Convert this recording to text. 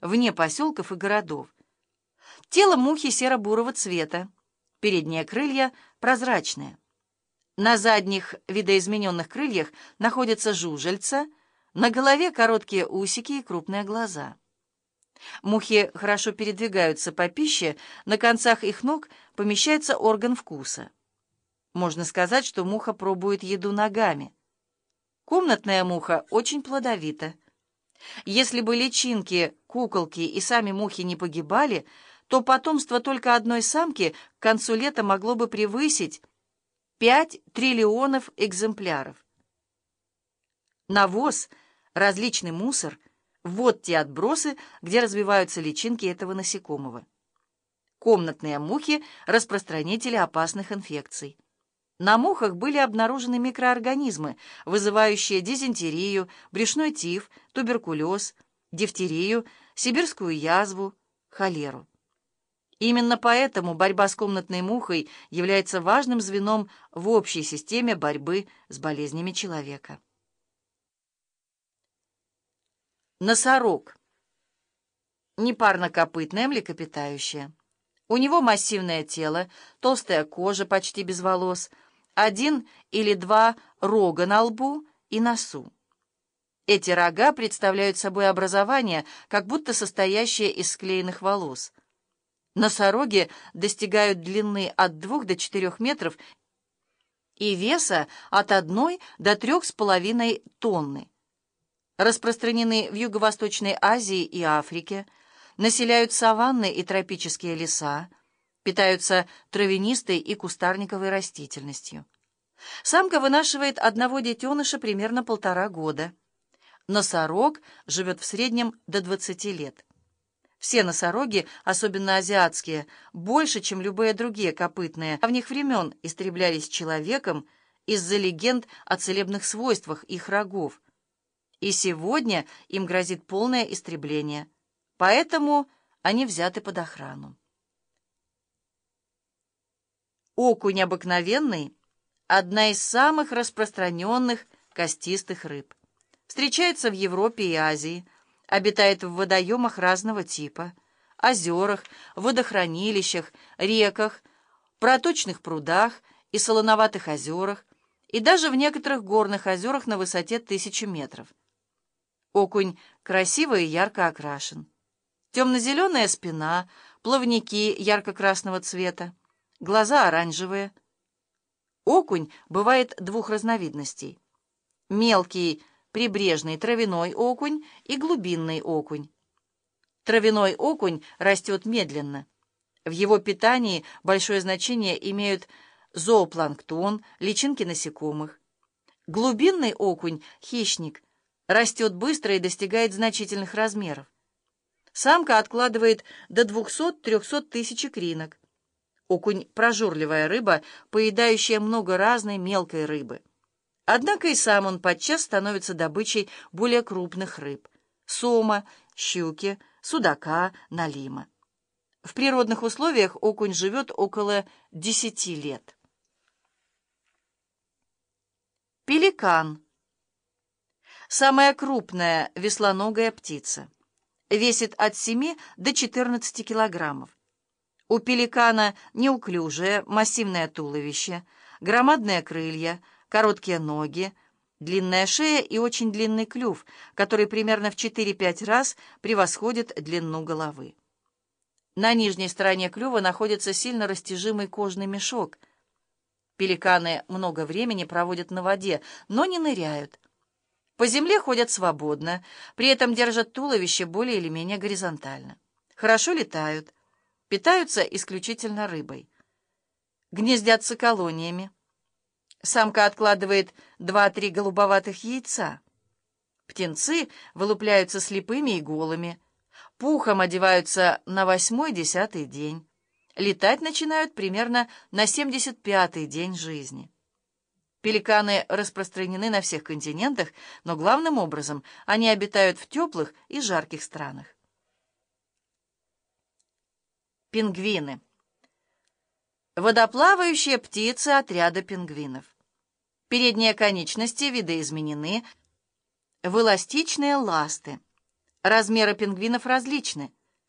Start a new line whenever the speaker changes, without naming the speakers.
вне поселков и городов. Тело мухи серо-бурого цвета, передние крылья прозрачные. На задних видоизмененных крыльях находятся жужельца, на голове короткие усики и крупные глаза. Мухи хорошо передвигаются по пище, на концах их ног помещается орган вкуса. Можно сказать, что муха пробует еду ногами. Комнатная муха очень плодовита. Если бы личинки, куколки и сами мухи не погибали, то потомство только одной самки к концу лета могло бы превысить 5 триллионов экземпляров. Навоз, различный мусор — вот те отбросы, где развиваются личинки этого насекомого. Комнатные мухи — распространители опасных инфекций. На мухах были обнаружены микроорганизмы, вызывающие дизентерию, брюшной тиф, туберкулез, дифтерию, сибирскую язву, холеру. Именно поэтому борьба с комнатной мухой является важным звеном в общей системе борьбы с болезнями человека. Носорог. Непарнокопытное млекопитающее. У него массивное тело, толстая кожа, почти без волос, один или два рога на лбу и носу. Эти рога представляют собой образование, как будто состоящее из склеенных волос. Носороги достигают длины от 2 до 4 метров и веса от 1 до 3,5 тонны распространены в Юго-Восточной Азии и Африке, населяют саванны и тропические леса, питаются травянистой и кустарниковой растительностью. Самка вынашивает одного детеныша примерно полтора года. Носорог живет в среднем до 20 лет. Все носороги, особенно азиатские, больше, чем любые другие копытные, а в них времен истреблялись человеком из-за легенд о целебных свойствах их рогов – и сегодня им грозит полное истребление, поэтому они взяты под охрану. Окунь обыкновенный – одна из самых распространенных костистых рыб. Встречается в Европе и Азии, обитает в водоемах разного типа, озерах, водохранилищах, реках, проточных прудах и солоноватых озерах, и даже в некоторых горных озерах на высоте тысячи метров. Окунь красиво и ярко окрашен. Темно-зеленая спина, плавники ярко-красного цвета, глаза оранжевые. Окунь бывает двух разновидностей. Мелкий прибрежный травяной окунь и глубинный окунь. Травяной окунь растет медленно. В его питании большое значение имеют зоопланктон, личинки насекомых. Глубинный окунь — хищник, растет быстро и достигает значительных размеров. Самка откладывает до 200-300 тысяч икринок. Окунь – прожорливая рыба, поедающая много разной мелкой рыбы. Однако и сам он подчас становится добычей более крупных рыб – сома, щуки, судака, налима. В природных условиях окунь живет около 10 лет. Пеликан – Самая крупная веслоногая птица. Весит от 7 до 14 килограммов. У пеликана неуклюжее, массивное туловище, громадные крылья, короткие ноги, длинная шея и очень длинный клюв, который примерно в 4-5 раз превосходит длину головы. На нижней стороне клюва находится сильно растяжимый кожный мешок. Пеликаны много времени проводят на воде, но не ныряют. По земле ходят свободно, при этом держат туловище более или менее горизонтально. Хорошо летают, питаются исключительно рыбой. Гнездятся колониями. Самка откладывает 2-3 голубоватых яйца. Птенцы вылупляются слепыми и голыми, пухом одеваются на восьмой-десятый день. Летать начинают примерно на 75-й день жизни. Пеликаны распространены на всех континентах, но главным образом они обитают в теплых и жарких странах. Пингвины. Водоплавающие птицы отряда пингвинов. Передние конечности видоизменены в эластичные ласты. Размеры пингвинов различны.